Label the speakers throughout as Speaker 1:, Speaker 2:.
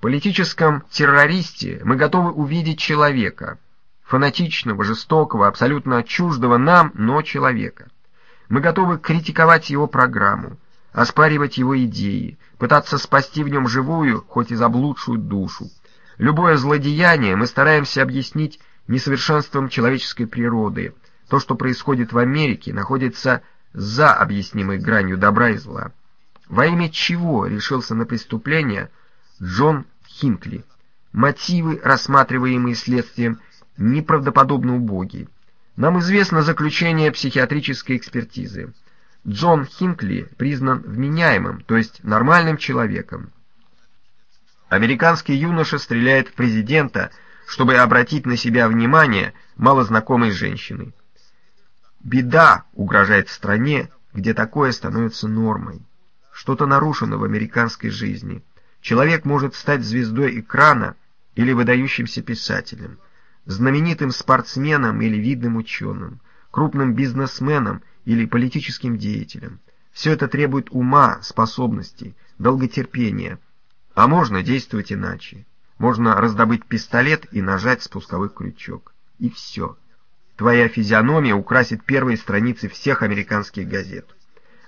Speaker 1: политическом террористе мы готовы увидеть человека, фанатичного, жестокого, абсолютно чуждого нам, но человека. Мы готовы критиковать его программу, оспаривать его идеи, пытаться спасти в нем живую, хоть и заблудшую душу. Любое злодеяние мы стараемся объяснить несовершенством человеческой природы. То, что происходит в Америке, находится за объяснимой гранью добра и зла. Во имя чего решился на преступление Джон Хинкли? Мотивы, рассматриваемые следствием, неправдоподобно убогие. Нам известно заключение психиатрической экспертизы. Джон Хинкли признан вменяемым, то есть нормальным человеком. Американский юноша стреляет в президента, чтобы обратить на себя внимание малознакомой женщины. Беда угрожает стране, где такое становится нормой. Что-то нарушено в американской жизни. Человек может стать звездой экрана или выдающимся писателем, знаменитым спортсменом или видным ученым, крупным бизнесменом или политическим деятелем. Все это требует ума, способностей, долготерпения. А можно действовать иначе. Можно раздобыть пистолет и нажать спусковой крючок. И все. Твоя физиономия украсит первые страницы всех американских газет.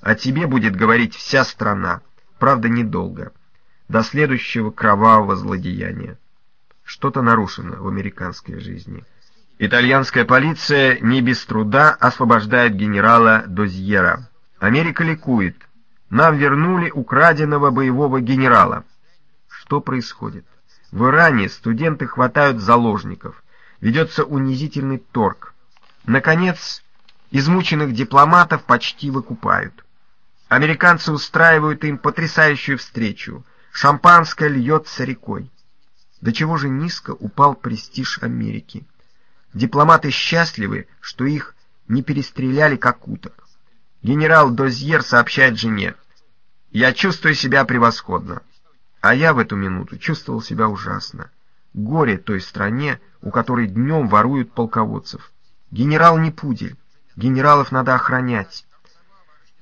Speaker 1: О тебе будет говорить вся страна, правда недолго, до следующего кровавого злодеяния. Что-то нарушено в американской жизни. Итальянская полиция не без труда освобождает генерала Дозьера. Америка ликует. Нам вернули украденного боевого генерала. Что происходит? В Иране студенты хватают заложников. Ведется унизительный торг. Наконец, измученных дипломатов почти выкупают. Американцы устраивают им потрясающую встречу. Шампанское льется рекой. До чего же низко упал престиж Америки. Дипломаты счастливы, что их не перестреляли как уток. Генерал Дозьер сообщает жене, «Я чувствую себя превосходно». А я в эту минуту чувствовал себя ужасно. Горе той стране, у которой днем воруют полководцев. Генерал не пудель. Генералов надо охранять.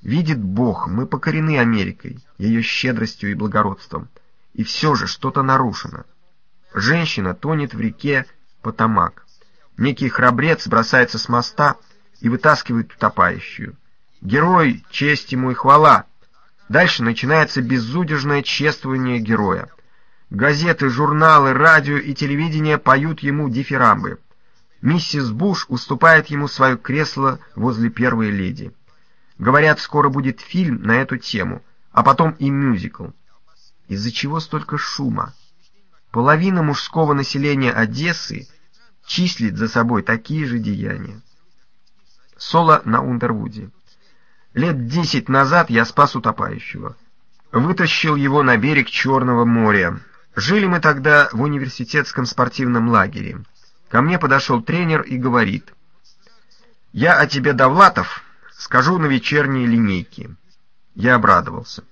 Speaker 1: Видит Бог, мы покорены Америкой, ее щедростью и благородством. И все же что-то нарушено. Женщина тонет в реке Потамак. Некий храбрец бросается с моста и вытаскивает утопающую. Герой, честь ему и хвала. Дальше начинается безудержное чествование героя. Газеты, журналы, радио и телевидение поют ему дифирамбы. Миссис Буш уступает ему свое кресло возле первой леди. Говорят, скоро будет фильм на эту тему, а потом и мюзикл. Из-за чего столько шума? Половина мужского населения Одессы числит за собой такие же деяния. Соло на Ундервуде. Лет десять назад я спас утопающего. Вытащил его на берег Черного моря. Жили мы тогда в университетском спортивном лагере. Ко мне подошел тренер и говорит, «Я о тебе, Довлатов, скажу на вечерней линейке». Я обрадовался.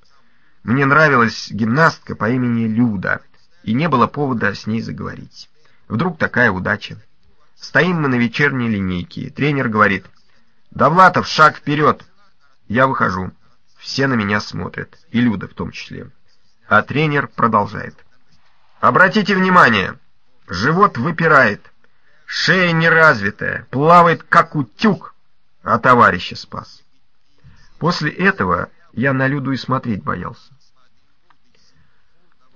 Speaker 1: Мне нравилась гимнастка по имени Люда, и не было повода с ней заговорить. Вдруг такая удача. Стоим мы на вечерней линейке. Тренер говорит, «Довлатов, шаг вперед!» Я выхожу. Все на меня смотрят, и Люда в том числе. А тренер продолжает. «Обратите внимание, живот выпирает». Шея неразвитая, плавает как утюг, а товарища спас. После этого я на Люду и смотреть боялся.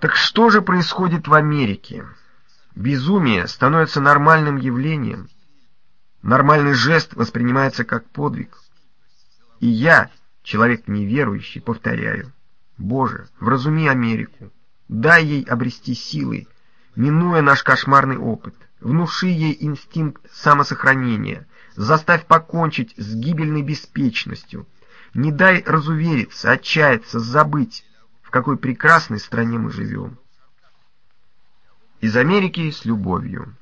Speaker 1: Так что же происходит в Америке? Безумие становится нормальным явлением. Нормальный жест воспринимается как подвиг. И я, человек неверующий, повторяю, Боже, вразуми Америку, дай ей обрести силы, минуя наш кошмарный опыт. Внуши ей инстинкт самосохранения, заставь покончить с гибельной беспечностью. Не дай разувериться, отчаяться, забыть, в какой прекрасной стране мы живем. Из Америки с любовью.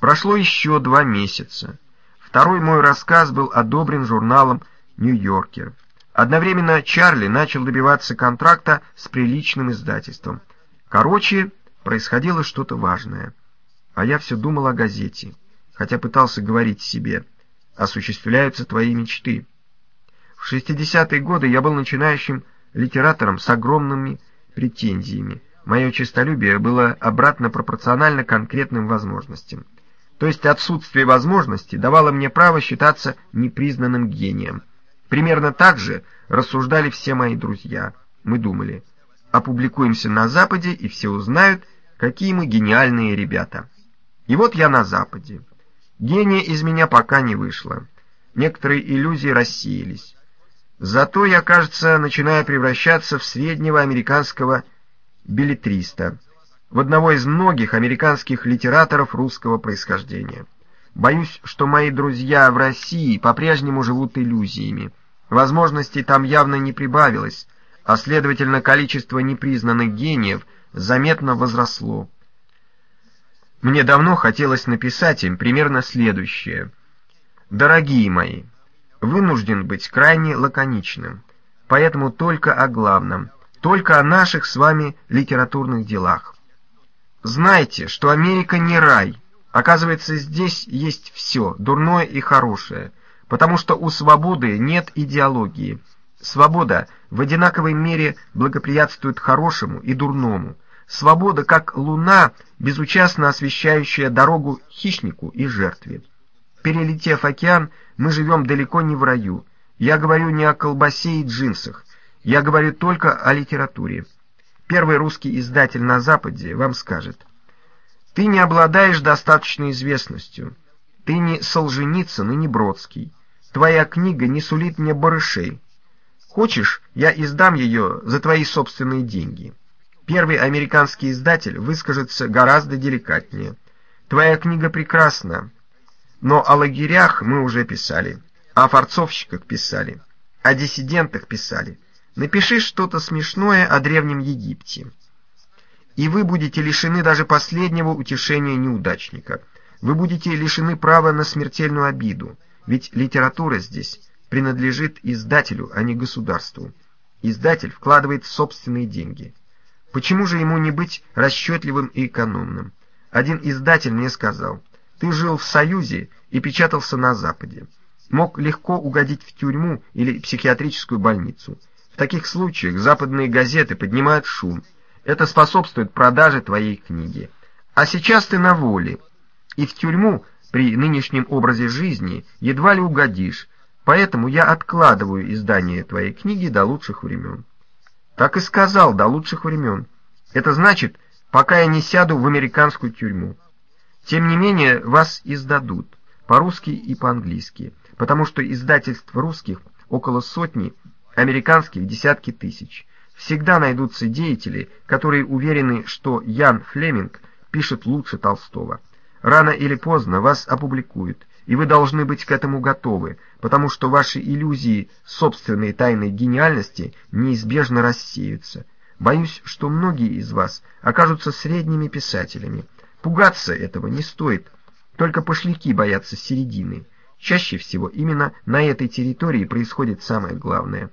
Speaker 1: Прошло еще два месяца. Второй мой рассказ был одобрен журналом «Нью-Йоркер». Одновременно Чарли начал добиваться контракта с приличным издательством. Короче, происходило что-то важное. А я все думал о газете, хотя пытался говорить себе, осуществляются твои мечты. В 60-е годы я был начинающим литератором с огромными претензиями, Мое честолюбие было обратно пропорционально конкретным возможностям. То есть отсутствие возможности давало мне право считаться непризнанным гением. Примерно так же рассуждали все мои друзья. Мы думали, опубликуемся на Западе, и все узнают, какие мы гениальные ребята. И вот я на Западе. Гения из меня пока не вышло. Некоторые иллюзии рассеялись. Зато я, кажется, начинаю превращаться в среднего американского билетриста, в одного из многих американских литераторов русского происхождения. Боюсь, что мои друзья в России по-прежнему живут иллюзиями. Возможностей там явно не прибавилось, а следовательно количество непризнанных гениев заметно возросло. Мне давно хотелось написать им примерно следующее. «Дорогие мои, вынужден быть крайне лаконичным, поэтому только о главном, только о наших с вами литературных делах. Знайте, что Америка не рай, оказывается, здесь есть все, дурное и хорошее, потому что у свободы нет идеологии. Свобода в одинаковой мере благоприятствует хорошему и дурному, Свобода, как луна, безучастно освещающая дорогу хищнику и жертве. Перелетев океан, мы живем далеко не в раю. Я говорю не о колбасе и джинсах. Я говорю только о литературе. Первый русский издатель на Западе вам скажет. Ты не обладаешь достаточной известностью. Ты не Солженицын и не Бродский. Твоя книга не сулит мне барышей. Хочешь, я издам ее за твои собственные деньги. Первый американский издатель выскажется гораздо деликатнее. Твоя книга прекрасна, но о лагерях мы уже писали, о форцовщиках писали, о диссидентах писали. Напиши что-то смешное о Древнем Египте. И вы будете лишены даже последнего утешения неудачника. Вы будете лишены права на смертельную обиду, ведь литература здесь принадлежит издателю, а не государству. Издатель вкладывает собственные деньги. Почему же ему не быть расчетливым и экономным? Один издатель мне сказал, ты жил в Союзе и печатался на Западе. Мог легко угодить в тюрьму или психиатрическую больницу. В таких случаях западные газеты поднимают шум. Это способствует продаже твоей книги. А сейчас ты на воле, и в тюрьму при нынешнем образе жизни едва ли угодишь, поэтому я откладываю издание твоей книги до лучших времен. Так и сказал, до лучших времен. Это значит, пока я не сяду в американскую тюрьму. Тем не менее, вас издадут, по-русски и по-английски, потому что издательств русских около сотни, американских десятки тысяч. Всегда найдутся деятели, которые уверены, что Ян Флеминг пишет лучше Толстого. Рано или поздно вас опубликуют, и вы должны быть к этому готовы, потому что ваши иллюзии собственной тайной гениальности неизбежно рассеются. Боюсь, что многие из вас окажутся средними писателями. Пугаться этого не стоит, только пошляки боятся середины. Чаще всего именно на этой территории происходит самое главное.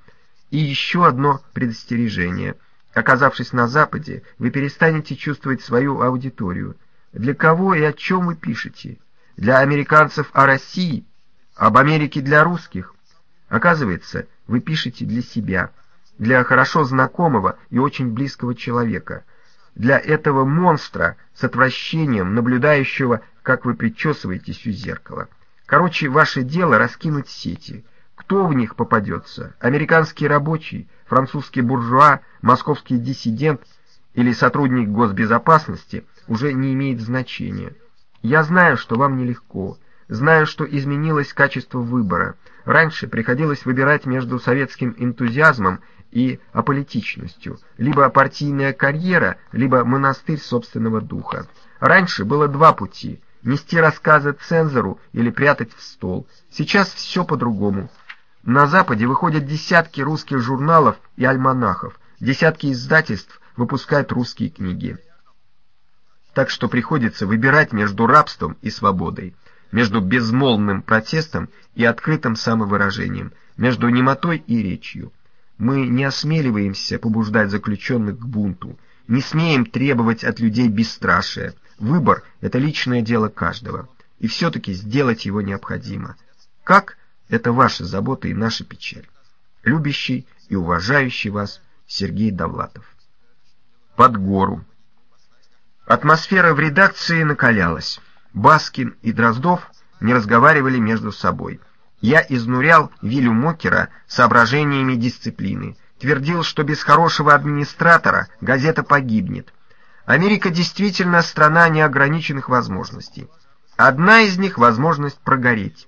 Speaker 1: И еще одно предостережение. Оказавшись на Западе, вы перестанете чувствовать свою аудиторию. Для кого и о чем вы пишете? Для американцев о России, об Америке для русских. Оказывается, вы пишете для себя, для хорошо знакомого и очень близкого человека, для этого монстра с отвращением, наблюдающего, как вы причесываетесь у зеркала. Короче, ваше дело раскинуть сети. Кто в них попадется? Американский рабочий, французский буржуа, московский диссидент или сотрудник госбезопасности уже не имеет значения. Я знаю, что вам нелегко. Знаю, что изменилось качество выбора. Раньше приходилось выбирать между советским энтузиазмом и аполитичностью, либо партийная карьера, либо монастырь собственного духа. Раньше было два пути – нести рассказы цензору или прятать в стол. Сейчас все по-другому. На Западе выходят десятки русских журналов и альманахов, десятки издательств выпускают русские книги так что приходится выбирать между рабством и свободой, между безмолвным протестом и открытым самовыражением, между немотой и речью. Мы не осмеливаемся побуждать заключенных к бунту, не смеем требовать от людей бесстрашия. Выбор — это личное дело каждого, и все-таки сделать его необходимо. Как — это ваша забота и наша печаль. Любящий и уважающий вас Сергей Довлатов. под гору. Атмосфера в редакции накалялась. Баскин и Дроздов не разговаривали между собой. Я изнурял Вилю Мокера соображениями дисциплины, твердил, что без хорошего администратора газета погибнет. Америка действительно страна неограниченных возможностей. Одна из них — возможность прогореть.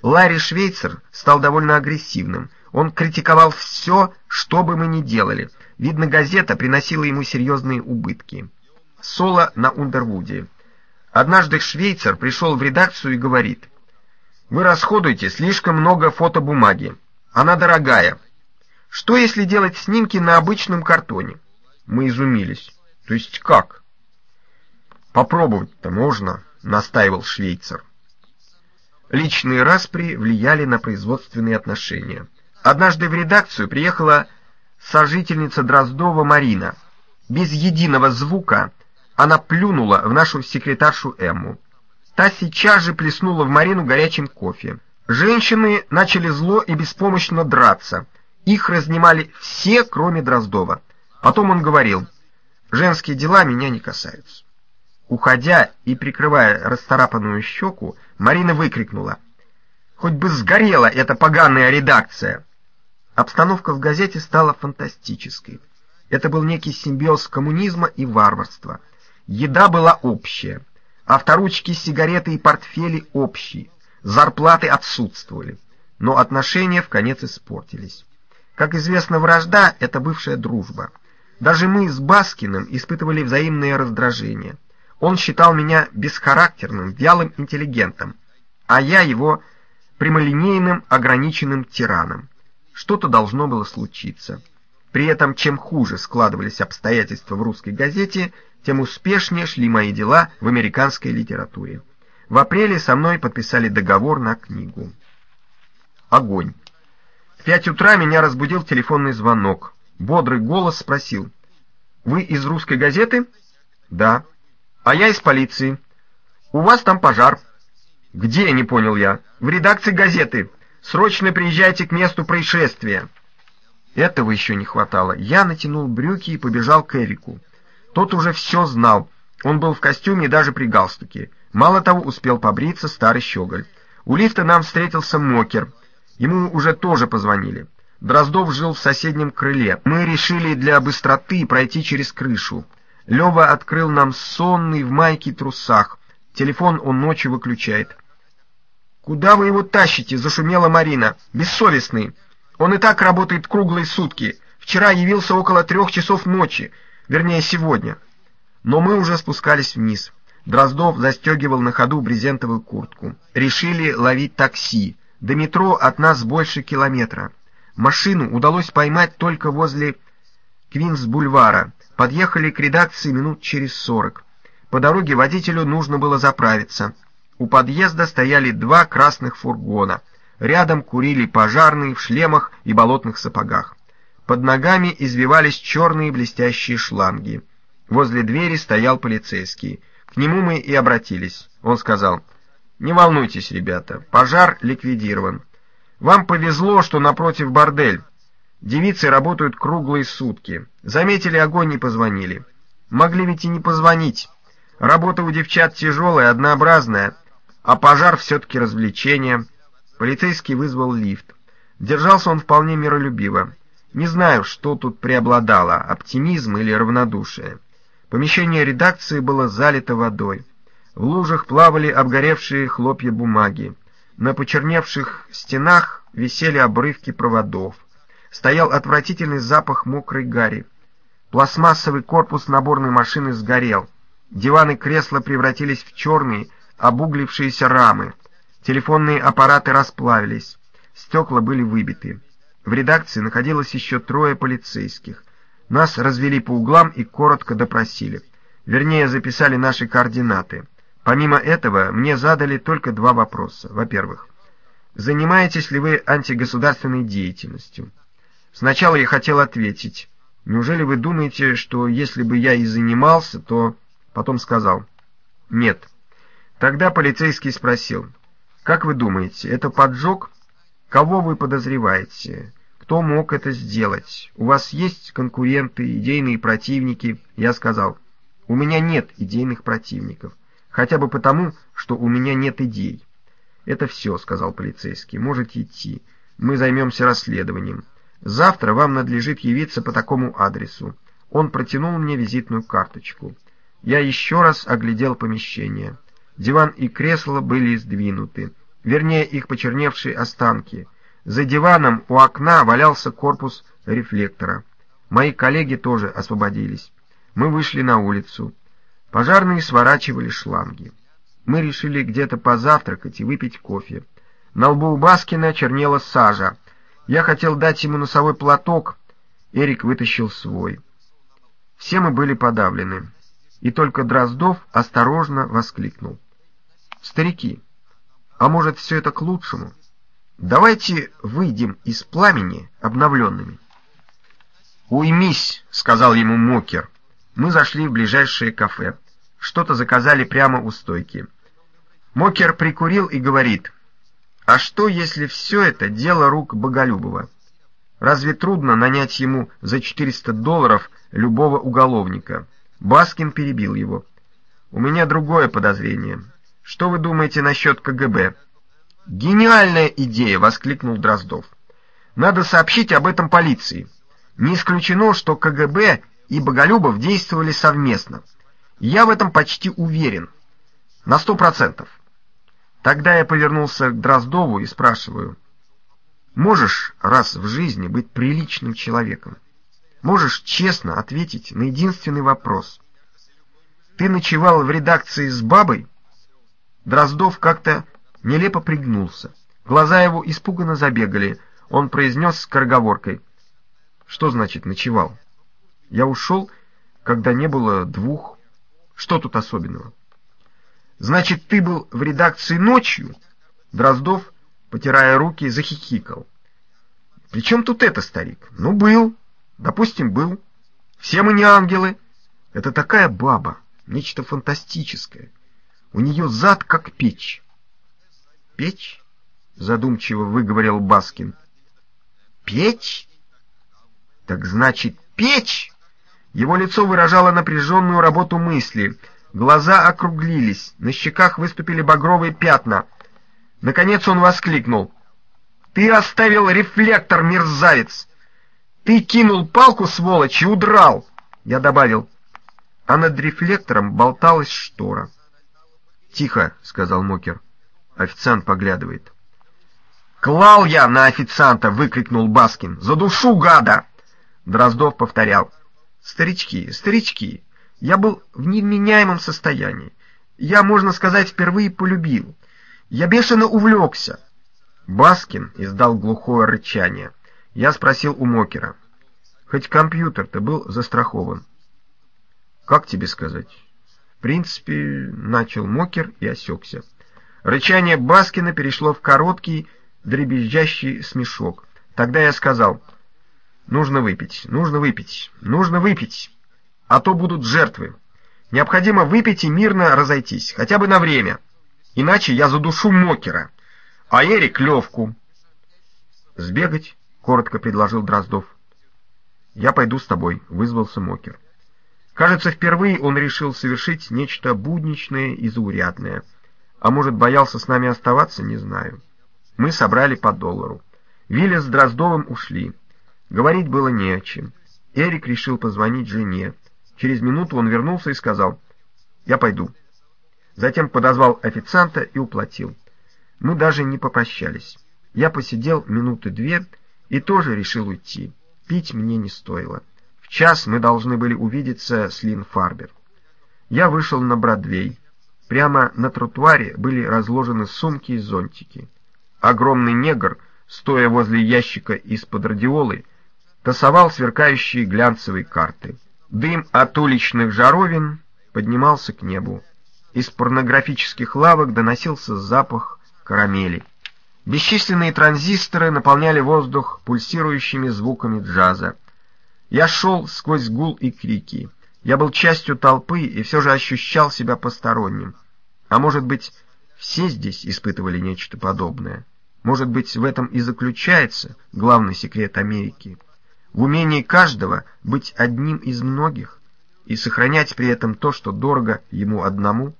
Speaker 1: Ларри Швейцер стал довольно агрессивным. Он критиковал все, что бы мы ни делали. Видно, газета приносила ему серьезные убытки. Соло на Ундервуде. Однажды Швейцер пришел в редакцию и говорит, «Вы расходуете слишком много фотобумаги. Она дорогая. Что, если делать снимки на обычном картоне?» Мы изумились. «То есть как?» «Попробовать-то можно», — настаивал Швейцер. Личные распри влияли на производственные отношения. Однажды в редакцию приехала сожительница Дроздова Марина. Без единого звука она плюнула в нашу секретаршу Эмму. Та сейчас же плеснула в Марину горячим кофе. Женщины начали зло и беспомощно драться. Их разнимали все, кроме Дроздова. Потом он говорил, «Женские дела меня не касаются». Уходя и прикрывая расцарапанную щеку, Марина выкрикнула, «Хоть бы сгорела эта поганая редакция!» Обстановка в газете стала фантастической. Это был некий симбиоз коммунизма и варварства. Еда была общая, авторучки, сигареты и портфели общие, зарплаты отсутствовали, но отношения в конец испортились. Как известно, вражда — это бывшая дружба. Даже мы с Баскиным испытывали взаимное раздражение. Он считал меня бесхарактерным, вялым интеллигентом, а я его прямолинейным, ограниченным тираном. Что-то должно было случиться. При этом, чем хуже складывались обстоятельства в русской газете, тем успешнее шли мои дела в американской литературе. В апреле со мной подписали договор на книгу. Огонь. В пять утра меня разбудил телефонный звонок. Бодрый голос спросил. «Вы из русской газеты?» «Да». «А я из полиции». «У вас там пожар». «Где?» — не понял я. «В редакции газеты». Срочно приезжайте к месту происшествия!» Этого еще не хватало. Я натянул брюки и побежал к Эрику. Тот уже все знал. Он был в костюме и даже при галстуке. Мало того, успел побриться старый щеголь. У лифта нам встретился Мокер. Ему уже тоже позвонили. Дроздов жил в соседнем крыле. Мы решили для быстроты пройти через крышу. Лева открыл нам сонный в майке трусах. Телефон он ночью выключает. «Куда вы его тащите?» — зашумела Марина. «Бессовестный. Он и так работает круглые сутки. Вчера явился около трех часов ночи. Вернее, сегодня». Но мы уже спускались вниз. Дроздов застегивал на ходу брезентовую куртку. Решили ловить такси. До метро от нас больше километра. Машину удалось поймать только возле Квинс-бульвара. Подъехали к редакции минут через сорок. По дороге водителю нужно было заправиться. У подъезда стояли два красных фургона. Рядом курили пожарные в шлемах и болотных сапогах. Под ногами извивались черные блестящие шланги. Возле двери стоял полицейский. К нему мы и обратились. Он сказал, «Не волнуйтесь, ребята, пожар ликвидирован. Вам повезло, что напротив бордель. Девицы работают круглые сутки. Заметили огонь и позвонили. Могли ведь и не позвонить. Работа у девчат тяжелая, однообразная, а пожар все-таки развлечение. Полицейский вызвал лифт. Держался он вполне миролюбиво. Не знаю, что тут преобладало, оптимизм или равнодушие. Помещение редакции было залито водой. В лужах плавали обгоревшие хлопья бумаги. На почерневших стенах висели обрывки проводов. Стоял отвратительный запах мокрой гари. Пластмассовый корпус наборной машины сгорел. Диваны кресла превратились в черные, обуглившиеся рамы. Телефонные аппараты расплавились. Стекла были выбиты. В редакции находилось еще трое полицейских. Нас развели по углам и коротко допросили. Вернее, записали наши координаты. Помимо этого, мне задали только два вопроса. Во-первых, занимаетесь ли вы антигосударственной деятельностью? Сначала я хотел ответить. Неужели вы думаете, что если бы я и занимался, то... Потом сказал. Нет. Тогда полицейский спросил, «Как вы думаете, это поджог? Кого вы подозреваете? Кто мог это сделать? У вас есть конкуренты, идейные противники? Я сказал, у меня нет идейных противников. Хотя бы потому, что у меня нет идей. «Это все», — сказал полицейский. «Можете идти. Мы займемся расследованием. Завтра вам надлежит явиться по такому адресу». Он протянул мне визитную карточку. Я еще раз оглядел помещение. Диван и кресло были сдвинуты. Вернее, их почерневшие останки. За диваном у окна валялся корпус рефлектора. Мои коллеги тоже освободились. Мы вышли на улицу. Пожарные сворачивали шланги. Мы решили где-то позавтракать и выпить кофе. На лбу у Баскина чернела сажа. Я хотел дать ему носовой платок. Эрик вытащил свой. Все мы были подавлены. И только Дроздов осторожно воскликнул. «Старики, а может, все это к лучшему? Давайте выйдем из пламени обновленными». «Уймись», — сказал ему Мокер. Мы зашли в ближайшее кафе. Что-то заказали прямо у стойки. Мокер прикурил и говорит, «А что, если все это дело рук Боголюбова? Разве трудно нанять ему за 400 долларов любого уголовника?» Баскин перебил его. «У меня другое подозрение. Что вы думаете насчет КГБ?» «Гениальная идея!» — воскликнул Дроздов. «Надо сообщить об этом полиции. Не исключено, что КГБ и Боголюбов действовали совместно. Я в этом почти уверен. На сто процентов. Тогда я повернулся к Дроздову и спрашиваю, «Можешь раз в жизни быть приличным человеком? Можешь честно ответить на единственный вопрос? Ты ночевал в редакции с бабой?» Дроздов как-то нелепо пригнулся. Глаза его испуганно забегали. Он произнес скороговоркой, «Что значит ночевал? Я ушел, когда не было двух. Что тут особенного?» Значит, ты был в редакции ночью? Дроздов, потирая руки, захихикал. При чем тут это, старик? Ну, был. Допустим, был. Все мы не ангелы. Это такая баба, нечто фантастическое. У нее зад как печь. Печь? Задумчиво выговорил Баскин. Печь? Так значит, печь? Его лицо выражало напряженную работу мысли — Глаза округлились, на щеках выступили багровые пятна. Наконец он воскликнул. «Ты оставил рефлектор, мерзавец! Ты кинул палку, сволочь, и удрал!» Я добавил. А над рефлектором болталась штора. «Тихо», — сказал Мокер. Официант поглядывает. «Клал я на официанта!» — выкрикнул Баскин. «За душу, гада!» Дроздов повторял. «Старички, старички, я был в невменяемом состоянии. Я, можно сказать, впервые полюбил. Я бешено увлекся. Баскин издал глухое рычание. Я спросил у Мокера. Хоть компьютер-то был застрахован. Как тебе сказать? В принципе, начал Мокер и осекся. Рычание Баскина перешло в короткий, дребезжащий смешок. Тогда я сказал, нужно выпить, нужно выпить, нужно выпить а то будут жертвы. Необходимо выпить и мирно разойтись, хотя бы на время. Иначе я задушу Мокера, а Эрик — Левку. — Сбегать? — коротко предложил Дроздов. — Я пойду с тобой, — вызвался Мокер. Кажется, впервые он решил совершить нечто будничное и заурядное. А может, боялся с нами оставаться, не знаю. Мы собрали по доллару. Виля с Дроздовым ушли. Говорить было не о чем. Эрик решил позвонить жене. Через минуту он вернулся и сказал, «Я пойду». Затем подозвал официанта и уплатил. Мы даже не попрощались. Я посидел минуты две и тоже решил уйти. Пить мне не стоило. В час мы должны были увидеться с Лин Фарбер. Я вышел на Бродвей. Прямо на тротуаре были разложены сумки и зонтики. Огромный негр, стоя возле ящика из-под радиолы, тасовал сверкающие глянцевые карты. Дым от уличных жаровин поднимался к небу. Из порнографических лавок доносился запах карамели. Бесчисленные транзисторы наполняли воздух пульсирующими звуками джаза. Я шел сквозь гул и крики. Я был частью толпы и все же ощущал себя посторонним. А может быть, все здесь испытывали нечто подобное? Может быть, в этом и заключается главный секрет Америки. В умении каждого быть одним из многих и сохранять при этом то, что дорого ему одному.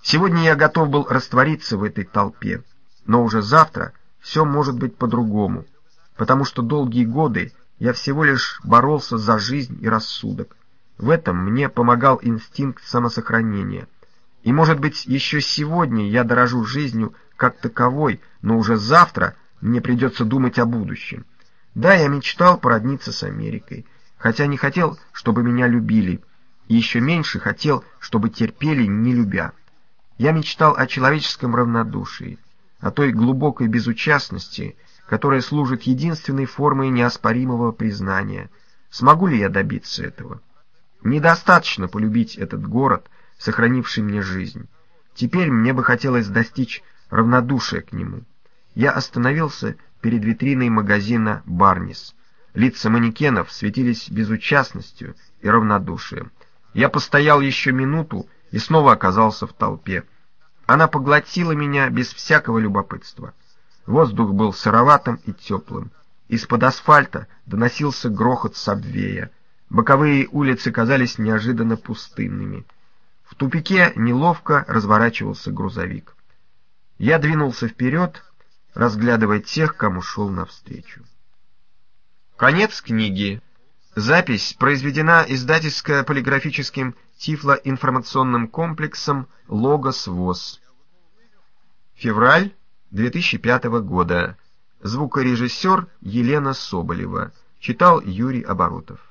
Speaker 1: Сегодня я готов был раствориться в этой толпе, но уже завтра все может быть по-другому, потому что долгие годы я всего лишь боролся за жизнь и рассудок. В этом мне помогал инстинкт самосохранения. И, может быть, еще сегодня я дорожу жизнью как таковой, но уже завтра мне придется думать о будущем. Да, я мечтал породниться с Америкой, хотя не хотел, чтобы меня любили, и еще меньше хотел, чтобы терпели, не любя. Я мечтал о человеческом равнодушии, о той глубокой безучастности, которая служит единственной формой неоспоримого признания. Смогу ли я добиться этого? Недостаточно полюбить этот город, сохранивший мне жизнь. Теперь мне бы хотелось достичь равнодушия к нему. Я остановился перед витриной магазина «Барнис». Лица манекенов светились безучастностью и равнодушием. Я постоял еще минуту и снова оказался в толпе. Она поглотила меня без всякого любопытства. Воздух был сыроватым и теплым. Из-под асфальта доносился грохот сабвея. Боковые улицы казались неожиданно пустынными. В тупике неловко разворачивался грузовик. Я двинулся вперед, разглядывая тех, кому шел навстречу. Конец книги. Запись произведена издательско-полиграфическим тифлоинформационным комплексом «Логос ВОЗ». Февраль 2005 года. Звукорежиссер Елена Соболева. Читал Юрий Оборотов.